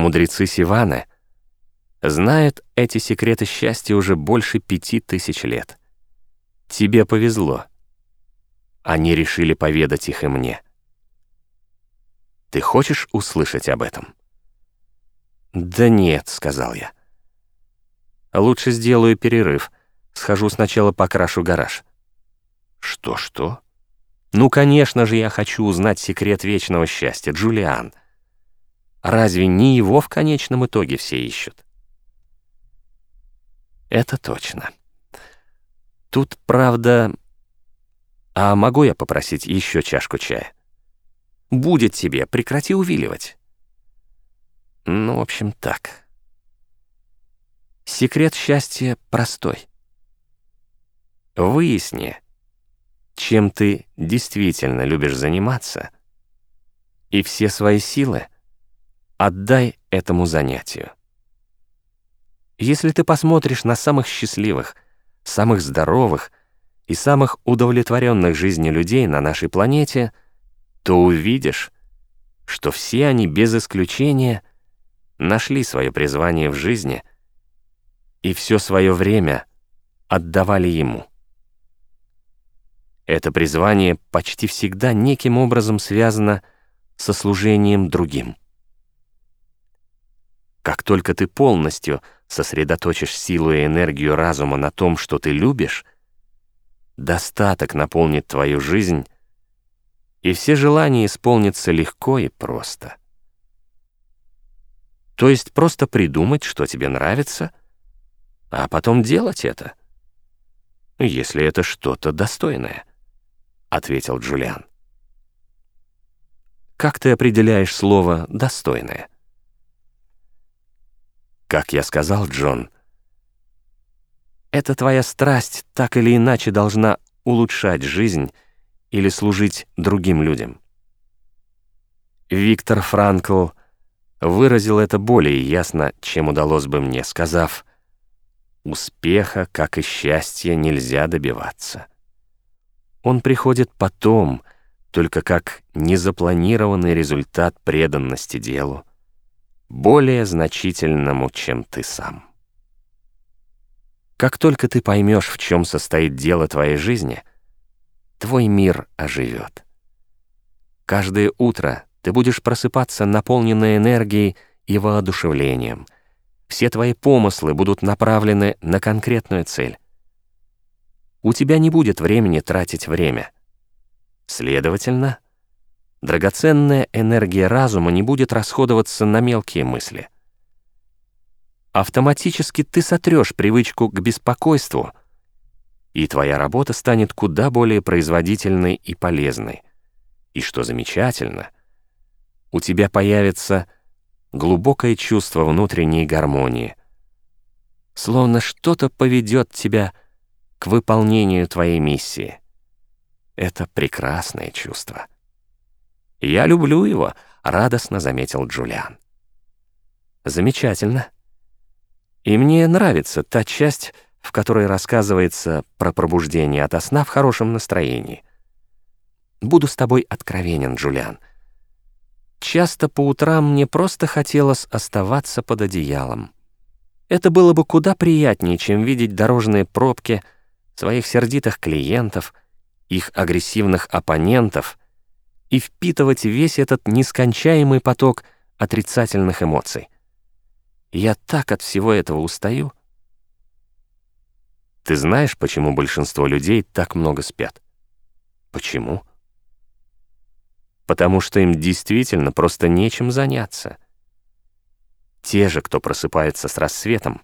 Мудрецы Сиваны знают эти секреты счастья уже больше пяти тысяч лет. Тебе повезло. Они решили поведать их и мне. Ты хочешь услышать об этом? «Да нет», — сказал я. «Лучше сделаю перерыв. Схожу сначала покрашу гараж». «Что-что?» «Ну, конечно же, я хочу узнать секрет вечного счастья, Джулиан. Разве не его в конечном итоге все ищут?» «Это точно. Тут, правда... А могу я попросить еще чашку чая?» «Будет тебе, прекрати увиливать». Ну, в общем, так. Секрет счастья простой. Выясни, чем ты действительно любишь заниматься, и все свои силы отдай этому занятию. Если ты посмотришь на самых счастливых, самых здоровых и самых удовлетворенных жизнью людей на нашей планете, то увидишь, что все они без исключения нашли свое призвание в жизни и все свое время отдавали ему. Это призвание почти всегда неким образом связано со служением другим. Как только ты полностью сосредоточишь силу и энергию разума на том, что ты любишь, достаток наполнит твою жизнь, и все желания исполнятся легко и просто. То есть просто придумать, что тебе нравится, а потом делать это, если это что-то достойное, — ответил Джулиан. Как ты определяешь слово «достойное»? Как я сказал, Джон, эта твоя страсть так или иначе должна улучшать жизнь или служить другим людям. Виктор Франкл — выразил это более ясно, чем удалось бы мне, сказав, «Успеха, как и счастья, нельзя добиваться. Он приходит потом, только как незапланированный результат преданности делу, более значительному, чем ты сам. Как только ты поймешь, в чем состоит дело твоей жизни, твой мир оживет. Каждое утро ты будешь просыпаться наполненной энергией и воодушевлением. Все твои помыслы будут направлены на конкретную цель. У тебя не будет времени тратить время. Следовательно, драгоценная энергия разума не будет расходоваться на мелкие мысли. Автоматически ты сотрешь привычку к беспокойству, и твоя работа станет куда более производительной и полезной. И что замечательно — у тебя появится глубокое чувство внутренней гармонии. Словно что-то поведет тебя к выполнению твоей миссии. Это прекрасное чувство. «Я люблю его», — радостно заметил Джулиан. «Замечательно. И мне нравится та часть, в которой рассказывается про пробуждение ото сна в хорошем настроении. Буду с тобой откровенен, Джулиан — Часто по утрам мне просто хотелось оставаться под одеялом. Это было бы куда приятнее, чем видеть дорожные пробки своих сердитых клиентов, их агрессивных оппонентов и впитывать весь этот нескончаемый поток отрицательных эмоций. Я так от всего этого устаю. Ты знаешь, почему большинство людей так много спят? Почему? потому что им действительно просто нечем заняться. Те же, кто просыпается с рассветом,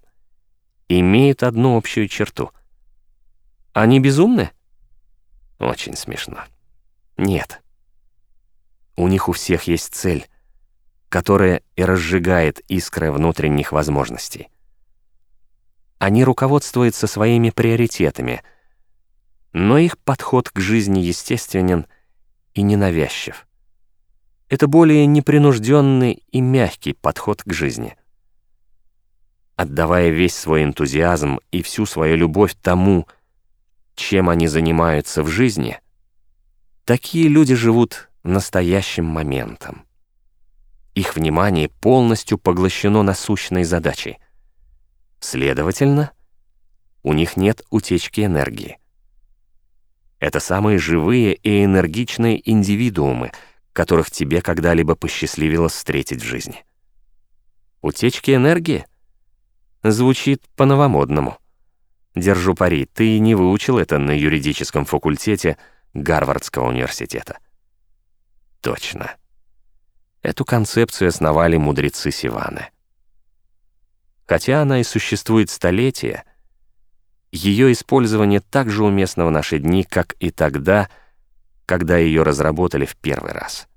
имеют одну общую черту. Они безумны? Очень смешно. Нет. У них у всех есть цель, которая и разжигает искры внутренних возможностей. Они руководствуются своими приоритетами, но их подход к жизни естественен и ненавязчив. Это более непринужденный и мягкий подход к жизни. Отдавая весь свой энтузиазм и всю свою любовь тому, чем они занимаются в жизни, такие люди живут настоящим моментом. их внимание полностью поглощено насущной задачей. Следовательно, у них нет утечки энергии. Это самые живые и энергичные индивидуумы, которых тебе когда-либо посчастливилось встретить в жизни. Утечки энергии? Звучит по-новомодному. Держу пари, ты не выучил это на юридическом факультете Гарвардского университета. Точно. Эту концепцию основали мудрецы Сиваны. Хотя она и существует столетия, ее использование так же уместно в наши дни, как и тогда, когда ее разработали в первый раз.